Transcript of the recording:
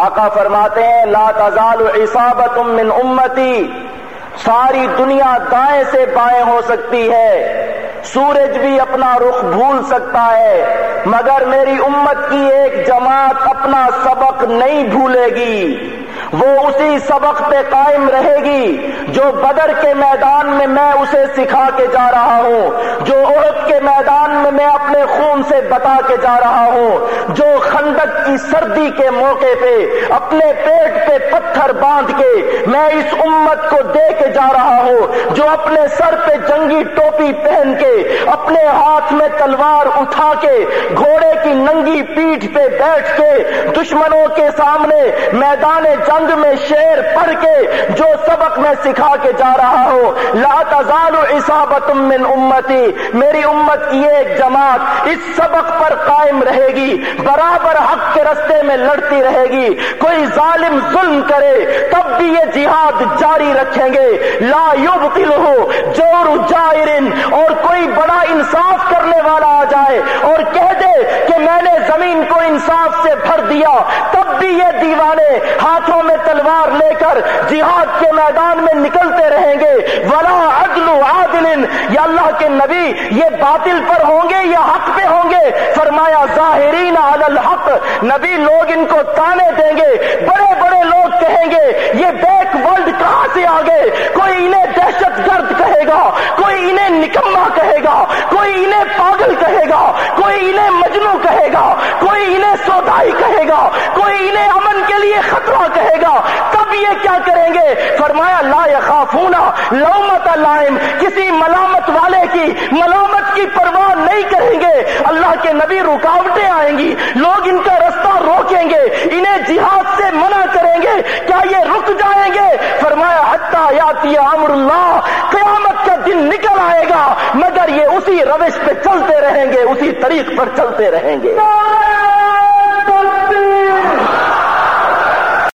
آقا فرماتے ہیں، لا تزال عصابت من امتی. ساری دنیا دائیں سے بائیں ہو سکتی ہے. سورج بھی اپنا رخ بھول سکتا ہے، مگر میری امت کی ایک جماعت اپنا سبق نہیں بھولے گی. وہ اسی سبق پہ قائم رہے گی جو بدر کے میدان میں میں اسے سکھا کے جا رہا ہوں، جو میدان میں میں اپنے خون سے بتا کے جا رہا ہوں۔ جو خندق کی سردی کے موقع پہ اپنے پیٹ پہ پتھر باندھ کے میں اس امت کو دے کے جا رہا ہوں، جو اپنے سر پہ جنگی ٹوپی پہن کے اپنے ہاتھ میں تلوار اٹھا کے گھوڑے کی ننگی پیٹھ پہ بیٹھ کے دشمنوں کے سامنے میدان جنگ میں شیر پڑھ کے جو سبق میں سکھا کے جا رہا ہوں لا تزال عصابت من امتی، میری امت کی ایک جماعت اس سبق پر قائم رہے گی، برابر حق کے رستے میں لڑتی رہے گی، کوئی ظالم ظلم کرے تب بھی یہ جہاد جاری رکھیں گے۔ لا یبطلہ جور جائرن اور کوئی بڑا انصاف کرنے والا آ جائے اور کہہ دے کہ میں نے زمین کو انصاف سے بھر دیا، تب بھی یہ دیوانے ہاتھوں میں تلوار لے کر جہاد کے میدان میں نکلتے رہیں گے۔ ولا عدل عادل، یا اللہ کے نبی، یہ باطل پر ہوں گے یا حق پہ ہوں گے؟ فرمایا، ظاہرین علی الحق، نبی لوگ ان کو تانے دیں گے، بڑے بڑے لوگ کہیں گے، یہ بیک ورلڈ کہاں سے آ گئے؟ کوئی انہیں دہشت گرد کہے گا، کوئی انہیں نکما کہے گا، کوئی انہیں پاگل کہے گا، کوئی انہیں مجنو کہے گا، کوئی انہیں سودائی کہے گا، کوئی انہیں امن کے لیے خطرہ کہے گا۔ تب یہ کیا کریں گے؟ فرمایا، لا یخافونا لومت لائم کسی ملامت والے کی ملامت کی پرواہ نہیں کریں گے۔ اللہ کے نبی رکاوٹیں آئیں گی، لوگ ان کا رستہ روکیں گے، انہیں جہاد سے منع کریں گے۔ کیا یہ رک جائیں گے؟ فرمایا، حتیٰ یاتی امر اللہ، قیامت کا دن نکل آئے گا۔ مگر یہ اسی روش پہ چلتے رہیں گے، اسی طریق پر چلتے رہیں گے۔